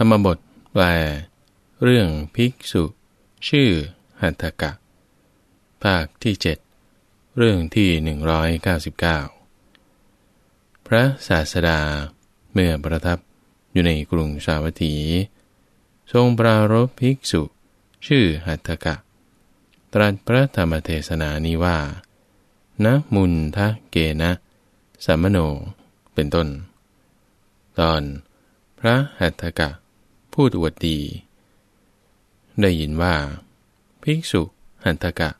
ธรรมบทแปล เรื่องภิกษุ ชื่อหัตถกะ ภาคที่เจ็ดเรื่องที่ 199 พระศาสดาเมื่อประทับอยู่ในกรุงสาวัตถี ทรงปรารภภิกษุ ชื่อหัตถกะ ตรัสพระธรรมเทศนานี้ว่านะมุนทะเกนะสัมมโน เป็นต้น ตอน พระหัตถกะ พูดอวดดี ได้ยินว่า ภิกษุหัตถกะ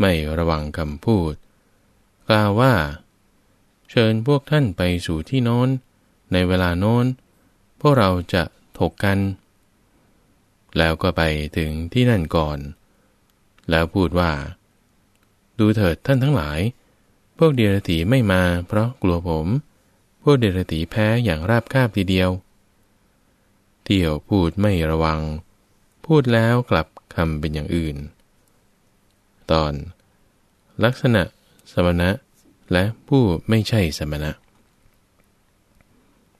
ไม่ระวังคำพูด กล่าวว่า เชิญพวกท่านไปสู่ที่โน้น ในเวลาโน้น พวกเราจะถกกัน แล้วก็ไปถึงที่นั่นก่อน แล้วพูดว่า ดูเถิดท่านทั้งหลาย พวกเดรถีไม่มาเพราะกลัวผม พวกเดรถีแพ้อย่างราบคาบทีเดียว เที่ยวพูดไม่ระวัง พูดแล้วกลับคำเป็นอย่างอื่น ตอน ลักษณะ สมณะ และผู้ไม่ใช่สมณะ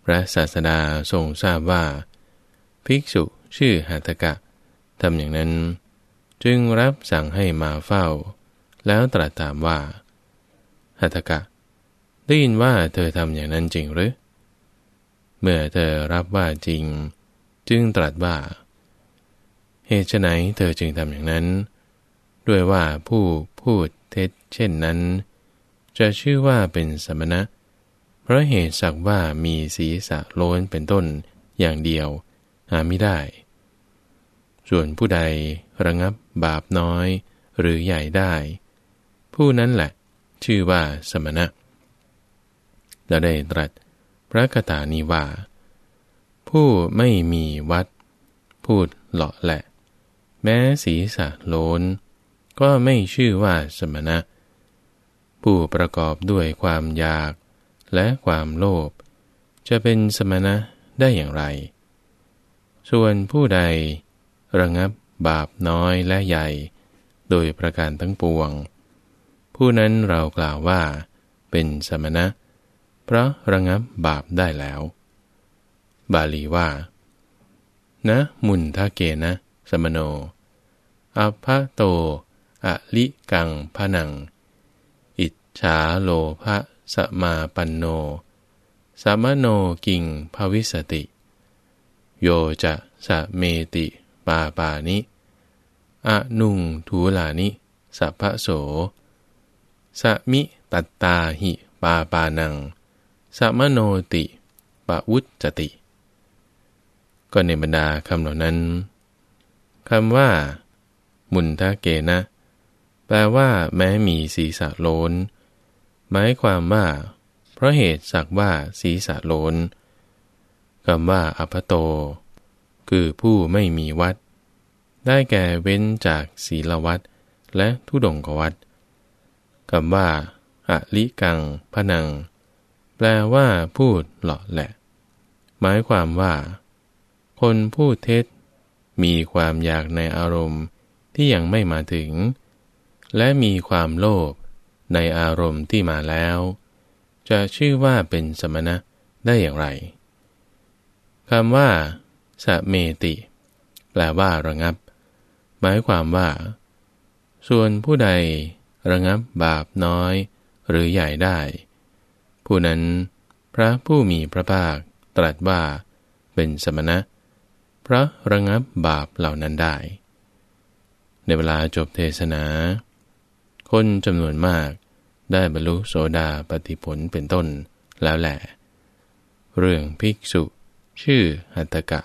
พระศาสดาทรงทราบว่า ภิกษุชื่อหัตกะทำอย่างนั้น จึงรับสั่งให้มาเฝ้า แล้วตรัสถามว่าหัตกะ ได้ยินว่าเธอทำอย่างนั้นจริงหรือ เมื่อเธอรับว่าจริง จึงตรัสว่า เหตุไฉนเธอจึงทำอย่างนั้น ด้วยว่าผู้พูดเท็จเช่นนั้น จะชื่อว่าเป็นสมณะ เพราะเหตุสักว่ามีศีรษะโล้นเป็นต้นอย่างเดียวหาไม่ได้ ส่วนผู้ใดระงับบาปน้อยหรือใหญ่ได้ ผู้นั้นแหละ ชื่อว่าสมณะเราได้ตรัสพระคาถานี้ว่า ผู้ไม่มีวัด พูดหลาะแหละ แม้ศีรษะโลน ก็ไม่ชื่อว่าสมณะ ผู้ประกอบด้วยความอยากและความโลภจะเป็นสมณะได้อย่างไร ส่วนผู้ใดระงับบาปน้อยและใหญ่ โดยประการทั้งปวง ผู้นั้นเรากล่าวว่าเป็นสมณะ เพราะระงับบาปได้แล้ว บาลีว่า นะ มุนทะเกนะ สมโนอภะโตอลิกัง ภะณัง อิจฉาโลภะสะมาปันโน สะมะโณ กิง ภะวิสสะติ โยจะสะเมติปาปานิอะณุงถูลานิสัพพะโส สะมิตัตตาหิปาปานัง สะมะโณติปะวุจจะติ ก็ในบรรดาคำเหล่านั้นคำว่า มุนทะเกนะ แปลว่า แม้มีศีรษะโลนหมายความว่า เพราะเหตุสักว่าศีรษะโลนคำว่าอภโต คือผู้ไม่มีวัด ได้แก่เว้นจากศีลวัดและทุดงกวัดคำว่าอลิกังพนัง แปลว่าพูดหล่อแหละ หมายความว่า คนพูดเท็จ มีความอยากในอารมณ์ที่ยังไม่มาถึง และมีความโลภในอารมณ์ที่มาแล้ว จะชื่อว่าเป็นสมณะได้อย่างไรคำว่าสเมติ แปลว่าระงับ หมายความว่า ส่วนผู้ใดระงับบาปน้อยหรือใหญ่ได้ ผู้นั้นพระผู้มีพระภาคตรัสว่าเป็นสมณะ พระระงับบาปเหล่านั้นได้ ในเวลาจบเทศนา คนจำนวนมากได้บรรลุโสดาปฏิผลเป็นต้นแล้วแหละ เรื่องภิกษุ ชื่อหัตถกะ